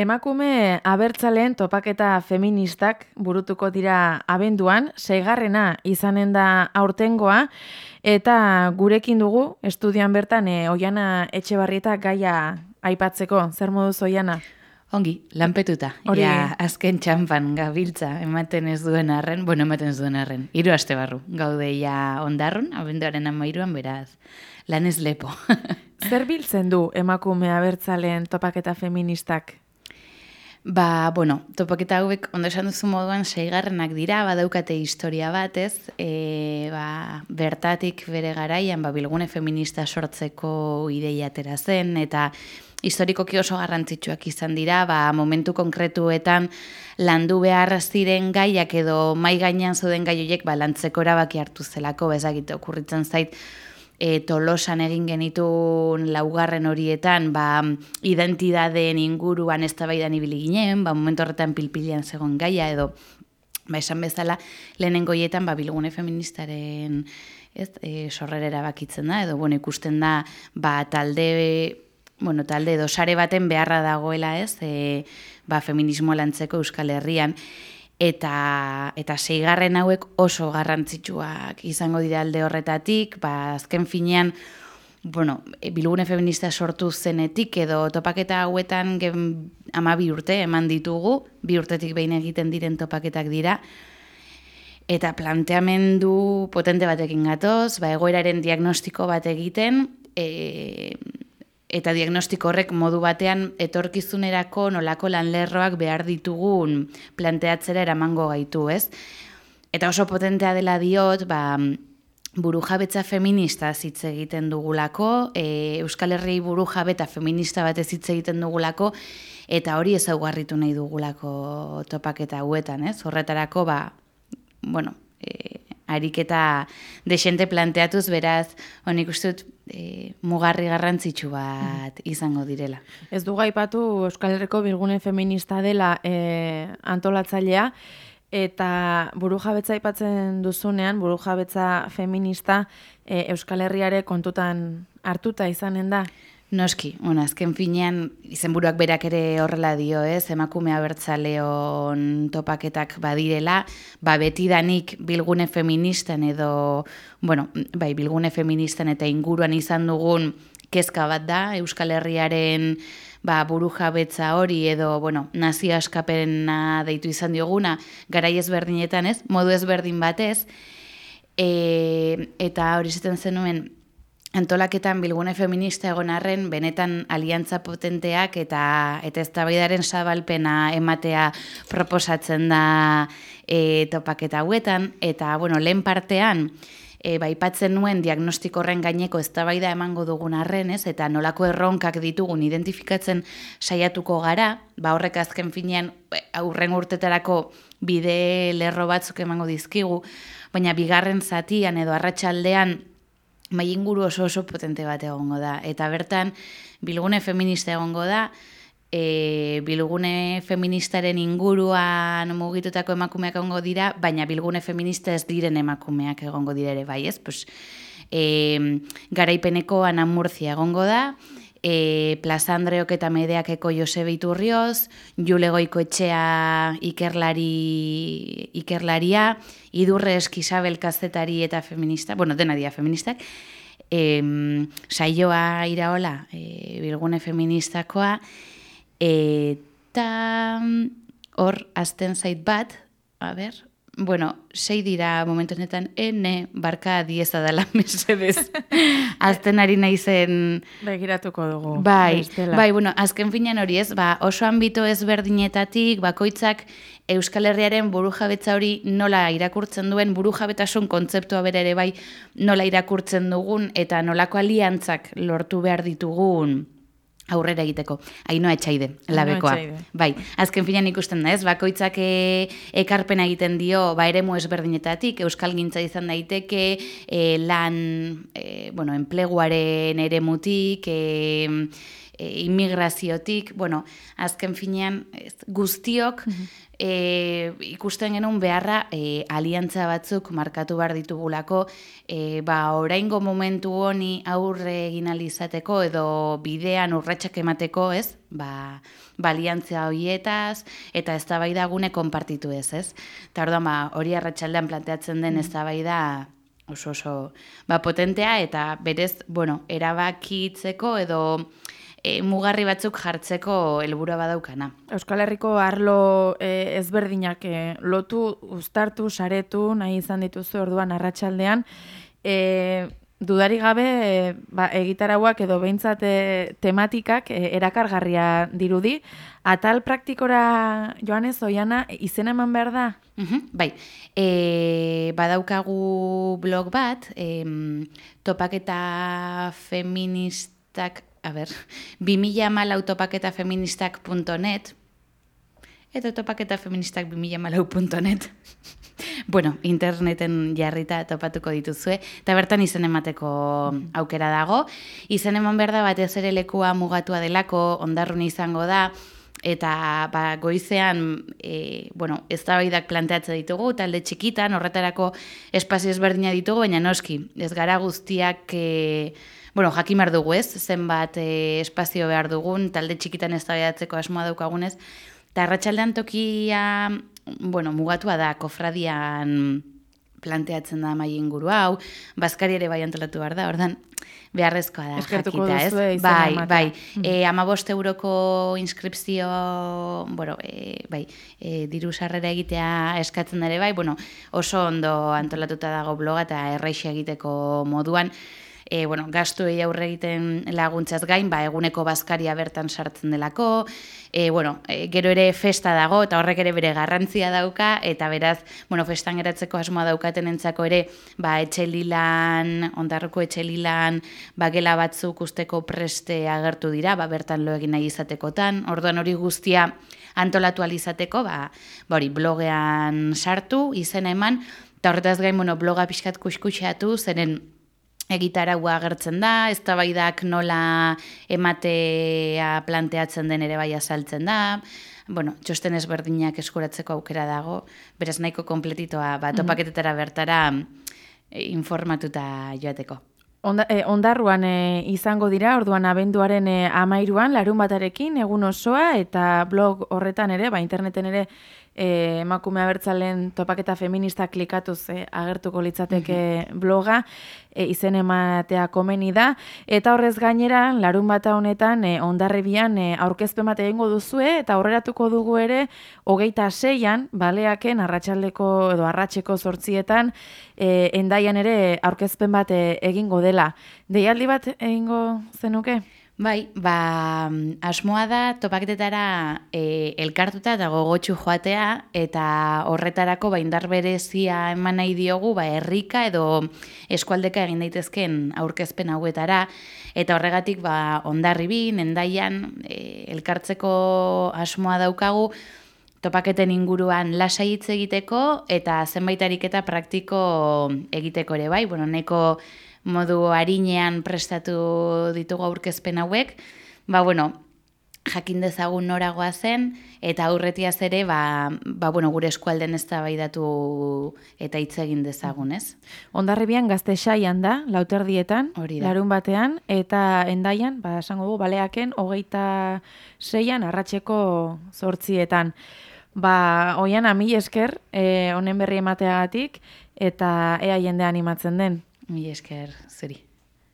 Emakume abertzaleen topaketa feministak burutuko dira abenduan, seigarrena izanen da aurtengoa, eta gurekin dugu, estudian bertan, e, oiana etxe barrieta gaia aipatzeko, zer moduz oiana? Ongi, lanpetuta. Hori. Ja, azken txampan gabiltza, ematen ez duen arren, bueno, ematen ez duen arren, hiru aste barru, gaude ja ondarrun, abenduaren amairuan, beraz, lan ez lepo. zer biltzen du emakume abertzaleen topaketa feministak? Ba, bueno, topaketa hauek ondo esan duzu moduan seigarrenak dira, badaukate historia bat, ez? E, ba, bertatik bere garaian, ba, bilgune feminista sortzeko ideia atera zen, eta historikoki oso garrantzitsuak izan dira, ba, momentu konkretuetan landu behar ziren gaiak edo mai gainean zuden gaioiek ba, lantzeko erabaki hartu zelako, bezagite okurritzen zait, e, tolosan egin genitu laugarren horietan, ba, identidadeen inguruan ez tabaidan ibili ginen, ba, momentu horretan pilpilian zegoen gaia, edo, ba, esan bezala, lehenen goietan, ba, bilgune feministaren, ez, e, sorrerera bakitzen da, edo, bueno, ikusten da, ba, talde, bueno, talde edo sare baten beharra dagoela, ez, e, ba, feminismo lantzeko Euskal Herrian, eta eta seigarren hauek oso garrantzitsuak izango dira alde horretatik, ba azken finean bueno, bilgune feminista sortu zenetik edo topaketa hauetan gen ama bi urte eman ditugu, bi urtetik behin egiten diren topaketak dira, eta planteamendu potente batekin gatoz, ba, egoeraren diagnostiko bat egiten, e, eta diagnostiko horrek modu batean etorkizunerako nolako lanlerroak behar ditugun planteatzera eramango gaitu, ez? Eta oso potentea dela diot, ba, buru jabetza feminista hitz egiten dugulako, e, Euskal Herri buru jabeta feminista batez hitz egiten dugulako, eta hori ezaugarritu nahi dugulako topaketa hauetan, ez? Horretarako, ba, bueno, e, ariketa desente planteatuz, beraz, honik ustut, e, mugarri garrantzitsu bat izango direla. Ez du gaipatu Euskal Herriko bilgune feminista dela e, antolatzailea, eta buru jabetza aipatzen duzunean, buru jabetza feminista e, Euskal Herriare kontutan hartuta izanen da? Noski, bueno, azken finean, izenburuak berak ere horrela dio, ez, emakumea bertzaleon topaketak badirela, ba, betidanik bilgune feministen edo, bueno, bai, bilgune feministen eta inguruan izan dugun kezka bat da, Euskal Herriaren ba, buru jabetza hori edo, bueno, nazio askapena deitu izan dioguna, garai ezberdinetan, ez, modu ezberdin batez, e, eta hori zeten zenuen, antolaketan bilgune feminista egon arren, benetan aliantza potenteak eta eta eztabaidaren zabalpena ematea proposatzen da e, topaketa hauetan, eta bueno, lehen partean, e, baipatzen nuen diagnostiko horren gaineko eztabaida emango dugun arren, ez, eta nolako erronkak ditugun identifikatzen saiatuko gara, ba horrek azken finean aurren urtetarako bide lerro batzuk emango dizkigu, baina bigarren zatian edo arratsaldean mai inguru oso oso potente bat egongo da. Eta bertan, bilgune feminista egongo da, e, bilgune feministaren inguruan mugitutako emakumeak egongo dira, baina bilgune feminista ez diren emakumeak egongo dira ere, bai ez? Pues, e, garaipeneko anamurtzia egongo da, e, Plaza eta Medeakeko Josebe Iturrioz, Jule Goiko etxea ikerlari, ikerlaria, Idurre Eskisabel kazetari eta feminista, bueno, dena dia feministak, e, saioa iraola, e, bilgune feministakoa, eta hor, azten zait bat, a ber, bueno, sei dira momentu honetan, ene, barka dieza dela mesedez. Azten ari naizen... Begiratuko dugu. Bai, bai, bueno, azken finean hori ez, ba, oso ambito ezberdinetatik, bakoitzak Euskal Herriaren buru jabetza hori nola irakurtzen duen, buru jabetasun kontzeptua bere ere bai nola irakurtzen dugun, eta nolako aliantzak lortu behar ditugun, aurrera egiteko. Ainoa etxaide, labekoa. Bai, azken finan ikusten da ez, bakoitzak e, ekarpena egiten dio, ba eremu ezberdinetatik, euskal gintza izan daiteke, e, lan, e, bueno, enpleguaren ere mutik, e, e, immigraziotik, bueno, azken finean ez, guztiok e, ikusten genuen beharra e, aliantza batzuk markatu behar ditugulako, e, ba, oraingo momentu honi aurre egin alizateko edo bidean urratsak emateko, ez? Ba, baliantzia horietaz, eta ez da bai da gune konpartitu ez, ez? Eta orduan, ba, hori arratsaldean planteatzen den ez da bai da oso oso ba, potentea, eta berez, bueno, erabakitzeko edo e, mugarri batzuk jartzeko helburua badaukana. Euskal Herriko arlo e, ezberdinak e, lotu, uztartu, saretu, nahi izan dituzu orduan arratsaldean e, dudari gabe e, ba, egitarauak edo behintzat tematikak e, erakargarria dirudi. Atal praktikora joanez oiana izen eman behar da? Uhum, bai, e, badaukagu blog bat, e, topaketa feministak a ber, 2000 mal autopaketafeministak.net eta autopaketafeministak 2000 malau.net bueno, interneten jarrita topatuko dituzue, eta bertan izen emateko aukera dago. Izen eman behar da batez ere lekua mugatua delako, ondarrun izango da, eta ba, goizean e, bueno, ez planteatze ditugu, talde txikitan, horretarako espazio ezberdina ditugu, baina noski, ez gara guztiak... E, bueno, jakin behar dugu ez, zenbat e, espazio behar dugun, talde txikitan ez asmoa daukagunez, eta arratsaldean tokia, bueno, mugatua da, kofradian planteatzen da mai inguru hau, bazkari ere bai antolatu behar da, ordan beharrezkoa da Eskertuko jakita, ez? Bai, bai. Mm. E, amabost euroko inskripzio, bueno, e, bai, e, diru sarrera egitea eskatzen ere bai, bueno, oso ondo antolatuta dago bloga eta erraixa egiteko moduan, e, bueno, gastu aurre egiten laguntzaz gain, ba, eguneko bazkaria bertan sartzen delako, e, bueno, e, gero ere festa dago, eta horrek ere bere garrantzia dauka, eta beraz, bueno, festan geratzeko asmoa daukaten entzako ere, ba, etxelilan, ondarroko etxelilan, ba, gela batzuk usteko preste agertu dira, ba, bertan lo egin nahi izatekotan, orduan hori guztia antolatu alizateko, ba, ba, hori, blogean sartu, izena eman, eta horretaz gain, bueno, bloga pixkat kuskuxeatu, zeren, egitaragua agertzen da, eztabaidak nola ematea planteatzen den ere bai azaltzen da, bueno, txosten ezberdinak eskuratzeko aukera dago, beraz nahiko kompletitoa, ba, mhm. topaketetara bertara eh, informatuta joateko. Onda, eh, ondarruan eh, izango dira, orduan abenduaren eh, amairuan, larun batarekin, egun osoa, eta blog horretan ere, ba, interneten ere, e, emakume abertzalen topaketa feminista klikatuz e, agertuko litzateke mhm. bloga, e, izen ematea komeni da, eta horrez gainera, larun bata honetan, e, ondarrebian e, aurkezpen bat egingo duzue, eta aurreratuko dugu ere, hogeita seian, baleaken, arratsaldeko edo arratseko zortzietan, e, endaian ere aurkezpen bat e, egingo dela. Deialdi bat egingo zenuke? Bai, ba, asmoa da topaketetara e, elkartuta eta gogotxu joatea eta horretarako ba, indar berezia eman nahi diogu ba, errika edo eskualdeka egin daitezken aurkezpen hauetara eta horregatik ba, ondarri bi, nendaian e, elkartzeko asmoa daukagu topaketen inguruan lasai hitz egiteko eta zenbait eta praktiko egiteko ere bai, bueno, neko modu harinean prestatu ditugu aurkezpen hauek, ba, bueno, jakin dezagun noragoa zen, eta aurretiaz ere, ba, ba, bueno, gure eskualden ez da datu eta hitz egin dezagun, ez? Ondarribian gazte saian da, lauterdietan, Hori larun batean, eta endaian, ba, esango du, baleaken, hogeita seian, arratseko zortzietan. Ba, oian, ami esker, eh, honen berri emateagatik, eta ea jende animatzen den. Mi esker zuri.